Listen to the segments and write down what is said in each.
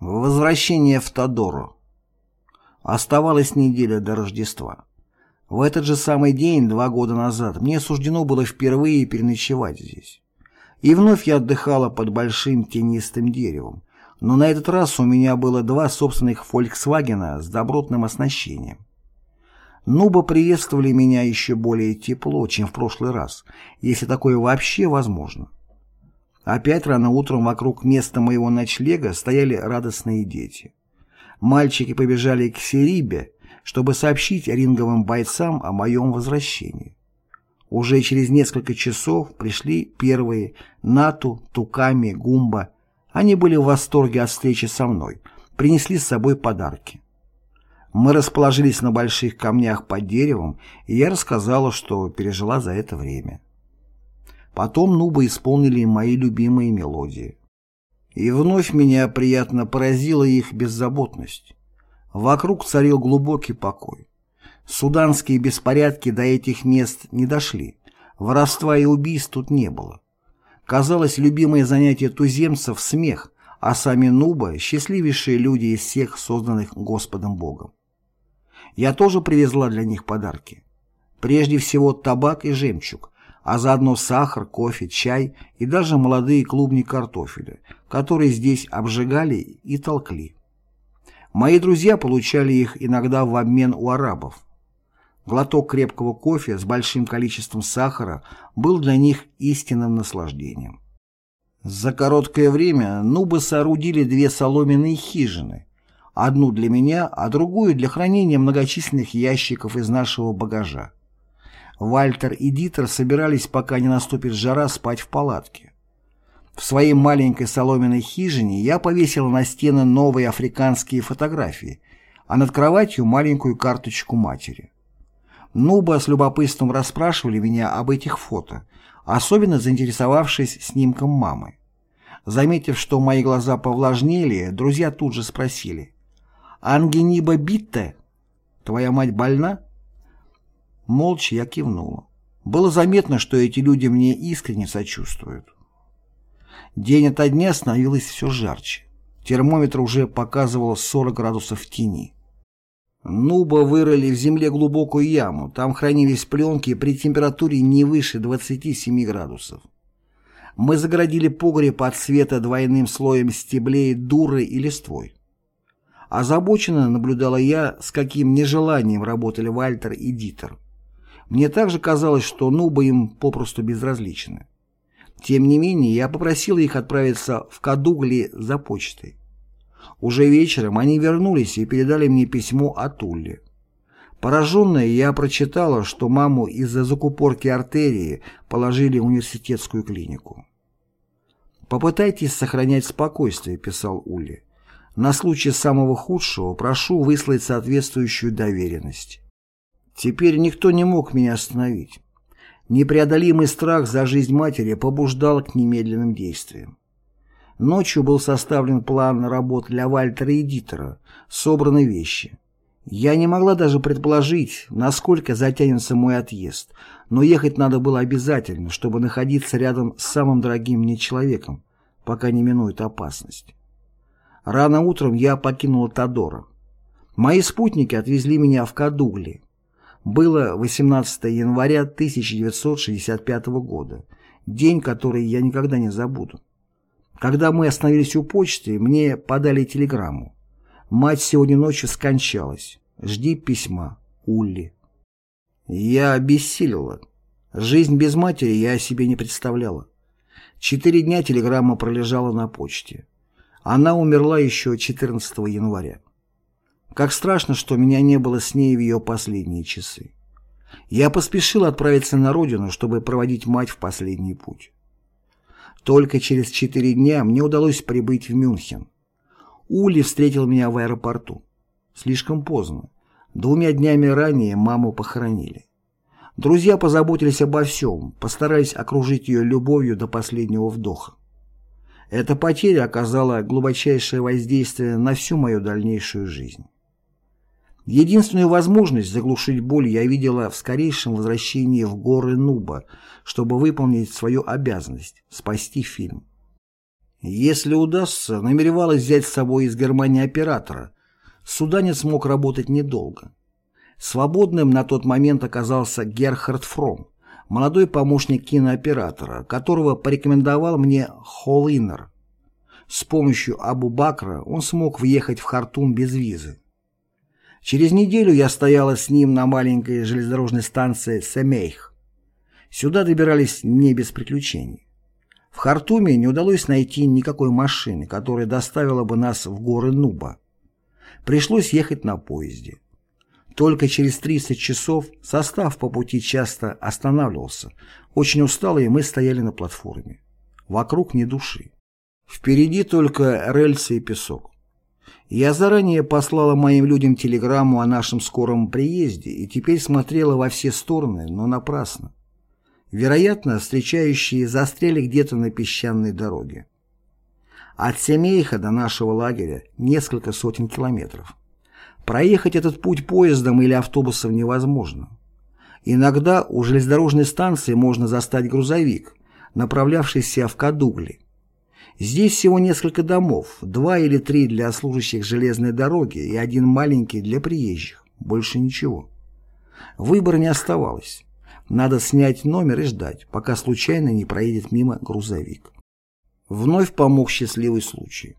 Возвращение в Тодору. Оставалась неделя до Рождества. В этот же самый день, два года назад, мне суждено было впервые переночевать здесь. И вновь я отдыхала под большим тенистым деревом, но на этот раз у меня было два собственных «Фольксвагена» с добротным оснащением. Нуба приветствовали меня еще более тепло, чем в прошлый раз, если такое вообще возможно. Опять рано утром вокруг места моего ночлега стояли радостные дети. Мальчики побежали к Серибе, чтобы сообщить ринговым бойцам о моем возвращении. Уже через несколько часов пришли первые Нату, Туками, Гумба. Они были в восторге от встречи со мной, принесли с собой подарки. Мы расположились на больших камнях под деревом, и я рассказала, что пережила за это время. Потом нубы исполнили мои любимые мелодии. И вновь меня приятно поразила их беззаботность. Вокруг царил глубокий покой. Суданские беспорядки до этих мест не дошли. Воровства и убийств тут не было. Казалось, любимое занятие туземцев – смех, а сами нубы – счастливейшие люди из всех созданных Господом Богом. Я тоже привезла для них подарки. Прежде всего табак и жемчуг, а заодно сахар, кофе, чай и даже молодые клубни картофеля, которые здесь обжигали и толкли. Мои друзья получали их иногда в обмен у арабов. Глоток крепкого кофе с большим количеством сахара был для них истинным наслаждением. За короткое время нубы соорудили две соломенные хижины, одну для меня, а другую для хранения многочисленных ящиков из нашего багажа. Вальтер и Дитер собирались, пока не наступит жара, спать в палатке. В своей маленькой соломенной хижине я повесил на стены новые африканские фотографии, а над кроватью маленькую карточку матери. Нуба с любопытством расспрашивали меня об этих фото, особенно заинтересовавшись снимком мамы. Заметив, что мои глаза повлажнели, друзья тут же спросили. «Ангениба Битте? Твоя мать больна?» Молча я кивнула. Было заметно, что эти люди мне искренне сочувствуют. День ото дня становилось все жарче. Термометр уже показывал 40 градусов в тени. Нуба вырыли в земле глубокую яму, там хранились пленки при температуре не выше 27 градусов. Мы загородили погреб от света двойным слоем стеблей дуры и листвой. Озабоченно наблюдала я, с каким нежеланием работали Вальтер и Дитер. Мне также казалось, что нубы им попросту безразличны. Тем не менее, я попросил их отправиться в Кадугли за почтой. Уже вечером они вернулись и передали мне письмо от Улли. Пораженная, я прочитала, что маму из-за закупорки артерии положили в университетскую клинику. «Попытайтесь сохранять спокойствие», — писал Улли. «На случай самого худшего прошу выслать соответствующую доверенность». Теперь никто не мог меня остановить. Непреодолимый страх за жизнь матери побуждал к немедленным действиям. Ночью был составлен план работ для Вальтера и Дитера, собраны вещи. Я не могла даже предположить, насколько затянется мой отъезд, но ехать надо было обязательно, чтобы находиться рядом с самым дорогим мне человеком, пока не минует опасность. Рано утром я покинула Тодора. Мои спутники отвезли меня в Кадугли, было 18 января 1965 года, день, который я никогда не забуду. Когда мы остановились у почты, мне подали телеграмму. Мать сегодня ночью скончалась. Жди письма. Улли. Я обессилила. Жизнь без матери я себе не представляла. Четыре дня телеграмма пролежала на почте. Она умерла еще 14 января. Как страшно, что меня не было с ней в ее последние часы. Я поспешил отправиться на родину, чтобы проводить мать в последний путь. Только через четыре дня мне удалось прибыть в Мюнхен. Ули встретил меня в аэропорту. Слишком поздно. Двумя днями ранее маму похоронили. Друзья позаботились обо всем, постарались окружить ее любовью до последнего вдоха. Эта потеря оказала глубочайшее воздействие на всю мою дальнейшую жизнь. Единственную возможность заглушить боль я видела в скорейшем возвращении в горы Нуба, чтобы выполнить свою обязанность – спасти фильм. Если удастся, намеревалась взять с собой из Германии оператора. Суданец мог работать недолго. Свободным на тот момент оказался Герхард Фром, молодой помощник кинооператора, которого порекомендовал мне Холлинер. С помощью Абу Бакра он смог въехать в Хартум без визы. Через неделю я стояла с ним на маленькой железнодорожной станции Семейх. Сюда добирались не без приключений. В Хартуме не удалось найти никакой машины, которая доставила бы нас в горы Нуба. Пришлось ехать на поезде. Только через 30 часов состав по пути часто останавливался. Очень усталые мы стояли на платформе. Вокруг ни души. Впереди только рельсы и песок. Я заранее послала моим людям телеграмму о нашем скором приезде и теперь смотрела во все стороны, но напрасно. Вероятно, встречающие застряли где-то на песчаной дороге. От Семейха до нашего лагеря несколько сотен километров. Проехать этот путь поездом или автобусом невозможно. Иногда у железнодорожной станции можно застать грузовик, направлявшийся в Кадугли. Здесь всего несколько домов, два или три для служащих железной дороги и один маленький для приезжих, больше ничего. Выбора не оставалось. Надо снять номер и ждать, пока случайно не проедет мимо грузовик. Вновь помог счастливый случай.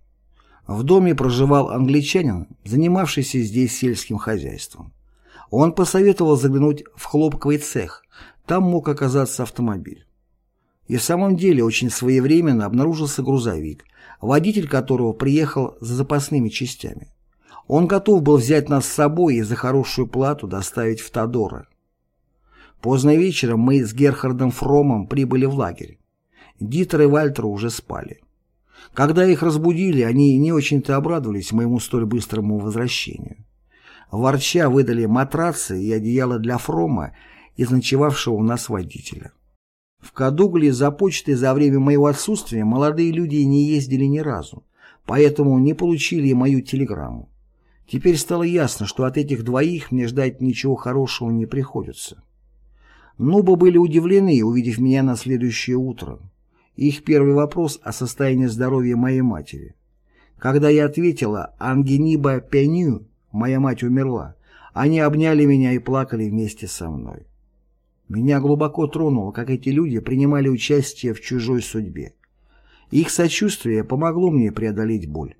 В доме проживал англичанин, занимавшийся здесь сельским хозяйством. Он посоветовал заглянуть в хлопковый цех, там мог оказаться автомобиль. И в самом деле очень своевременно обнаружился грузовик, водитель которого приехал за запасными частями. Он готов был взять нас с собой и за хорошую плату доставить в Тодора. Поздно вечером мы с Герхардом Фромом прибыли в лагерь. Дитер и Вальтер уже спали. Когда их разбудили, они не очень-то обрадовались моему столь быстрому возвращению. Ворча выдали матрацы и одеяло для Фрома из ночевавшего у нас водителя. В Кадугле за почтой за время моего отсутствия молодые люди не ездили ни разу, поэтому не получили мою телеграмму. Теперь стало ясно, что от этих двоих мне ждать ничего хорошего не приходится. Нубы были удивлены, увидев меня на следующее утро. Их первый вопрос о состоянии здоровья моей матери. Когда я ответила «Ангениба пеню», моя мать умерла, они обняли меня и плакали вместе со мной. Меня глубоко тронуло, как эти люди принимали участие в чужой судьбе. Их сочувствие помогло мне преодолеть боль.